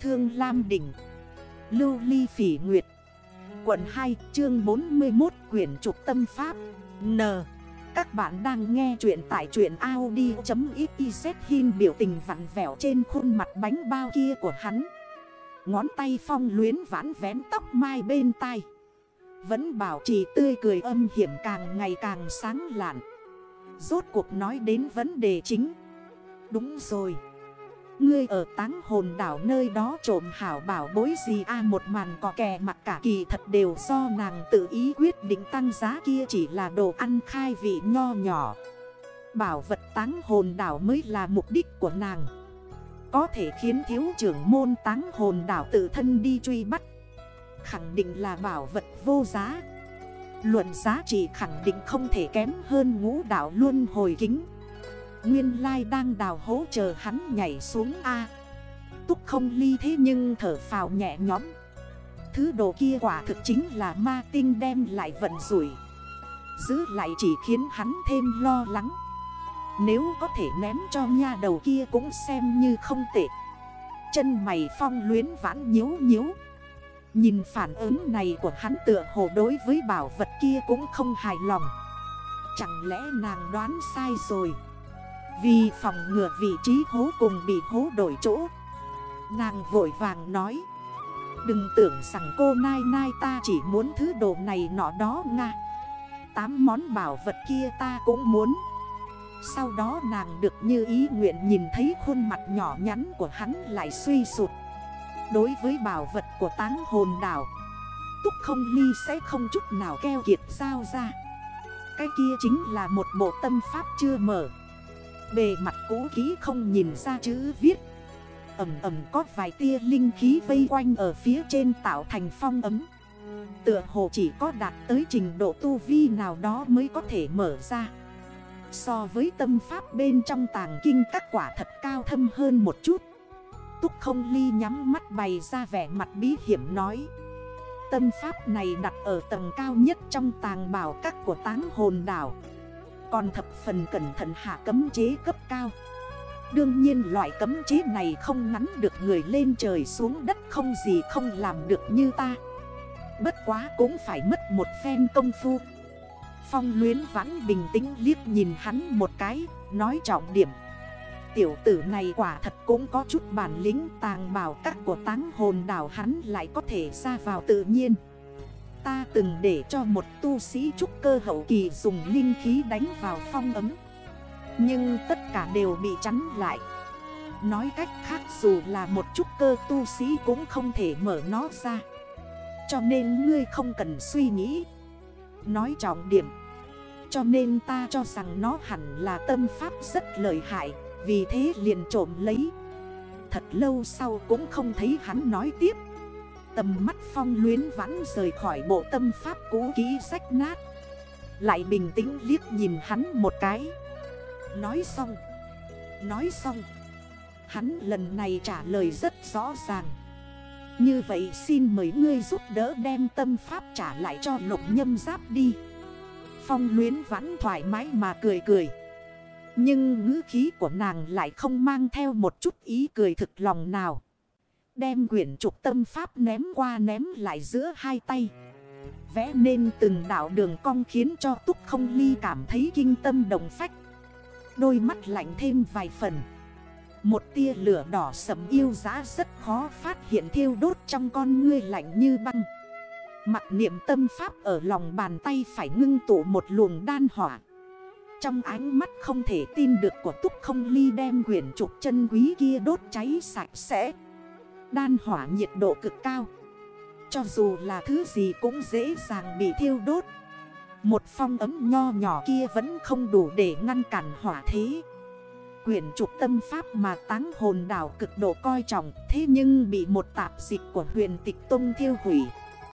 Thương Lam Đỉnh, Lưu Ly Phỉ Nguyệt, Quận 2 chương 41 quyển trục tâm pháp, N. Các bạn đang nghe chuyện tại truyện Audi.xyz Hin biểu tình vặn vẹo trên khuôn mặt bánh bao kia của hắn. Ngón tay phong luyến vãn vén tóc mai bên tai. Vẫn bảo trì tươi cười âm hiểm càng ngày càng sáng lạn. Rốt cuộc nói đến vấn đề chính. Đúng rồi. Ngươi ở táng hồn đảo nơi đó trộm hảo bảo bối gì a? Một màn có kè mặt cả kỳ thật đều do nàng tự ý quyết định tăng giá kia chỉ là đồ ăn khai vị nho nhỏ. Bảo vật táng hồn đảo mới là mục đích của nàng. Có thể khiến thiếu trưởng môn táng hồn đảo tự thân đi truy bắt. Khẳng định là bảo vật vô giá. Luận giá trị khẳng định không thể kém hơn ngũ đảo luôn hồi kính. Nguyên lai đang đào hố chờ hắn nhảy xuống A. Túc không ly thế nhưng thở phào nhẹ nhõm. Thứ đồ kia quả thực chính là ma tinh đem lại vận rủi. Giữ lại chỉ khiến hắn thêm lo lắng. Nếu có thể ném cho nha đầu kia cũng xem như không tệ. Chân mày phong luyến vãn nhếu nhếu Nhìn phản ứng này của hắn tựa hồ đối với bảo vật kia cũng không hài lòng. Chẳng lẽ nàng đoán sai rồi? Vì phòng ngừa vị trí hố cùng bị hố đổi chỗ. Nàng vội vàng nói. Đừng tưởng rằng cô Nai Nai ta chỉ muốn thứ đồ này nọ đó nga. Tám món bảo vật kia ta cũng muốn. Sau đó nàng được như ý nguyện nhìn thấy khuôn mặt nhỏ nhắn của hắn lại suy sụt Đối với bảo vật của táng hồn đảo, Túc không ly sẽ không chút nào keo kiệt sao ra. Cái kia chính là một bộ tâm pháp chưa mở. Bề mặt cũ ký không nhìn ra chữ viết. Ẩm ẩm có vài tia linh khí vây quanh ở phía trên tạo thành phong ấm. Tựa hồ chỉ có đạt tới trình độ tu vi nào đó mới có thể mở ra. So với tâm pháp bên trong tàng kinh các quả thật cao thâm hơn một chút. Túc không ly nhắm mắt bày ra vẻ mặt bí hiểm nói. Tâm pháp này đặt ở tầng cao nhất trong tàng bảo các của táng hồn đảo còn thập phần cẩn thận hạ cấm chế cấp cao. Đương nhiên loại cấm chế này không ngắn được người lên trời xuống đất không gì không làm được như ta. Bất quá cũng phải mất một phen công phu. Phong luyến vãn bình tĩnh liếc nhìn hắn một cái, Nói trọng điểm. Tiểu tử này quả thật cũng có chút bản lính tàng bảo các của táng hồn đảo hắn lại có thể ra vào tự nhiên. Ta từng để cho một tu sĩ trúc cơ hậu kỳ dùng linh khí đánh vào phong ấm. Nhưng tất cả đều bị chắn lại. Nói cách khác dù là một trúc cơ tu sĩ cũng không thể mở nó ra. Cho nên ngươi không cần suy nghĩ. Nói trọng điểm. Cho nên ta cho rằng nó hẳn là tâm pháp rất lợi hại, Vì thế liền trộm lấy. Thật lâu sau cũng không thấy hắn nói tiếp. Tầm mắt phong luyến vãn rời khỏi bộ tâm pháp cũ kỹ sách nát. Lại bình tĩnh liếc nhìn hắn một cái. Nói xong. Nói xong. Hắn lần này trả lời rất rõ ràng. Như vậy xin mời ngươi giúp đỡ đem tâm pháp trả lại cho lục nhâm giáp đi. Phong luyến vãn thoải mái mà cười cười. Nhưng ngữ khí của nàng lại không mang theo một chút ý cười thực lòng nào. Đem quyển trục tâm pháp ném qua ném lại giữa hai tay. Vẽ nên từng đảo đường cong khiến cho túc không ly cảm thấy kinh tâm đồng phách. Đôi mắt lạnh thêm vài phần. Một tia lửa đỏ sầm yêu giá rất khó phát hiện thiêu đốt trong con ngươi lạnh như băng. Mặt niệm tâm pháp ở lòng bàn tay phải ngưng tụ một luồng đan hỏa. Trong ánh mắt không thể tin được của túc không ly đem quyển trục chân quý kia đốt cháy sạch sẽ. Đan hỏa nhiệt độ cực cao. Cho dù là thứ gì cũng dễ dàng bị thiêu đốt. Một phong ấm nho nhỏ kia vẫn không đủ để ngăn cản hỏa thế. Quyển trục tâm pháp mà táng hồn đảo cực độ coi trọng, Thế nhưng bị một tạp dịch của huyền tịch tông thiêu hủy.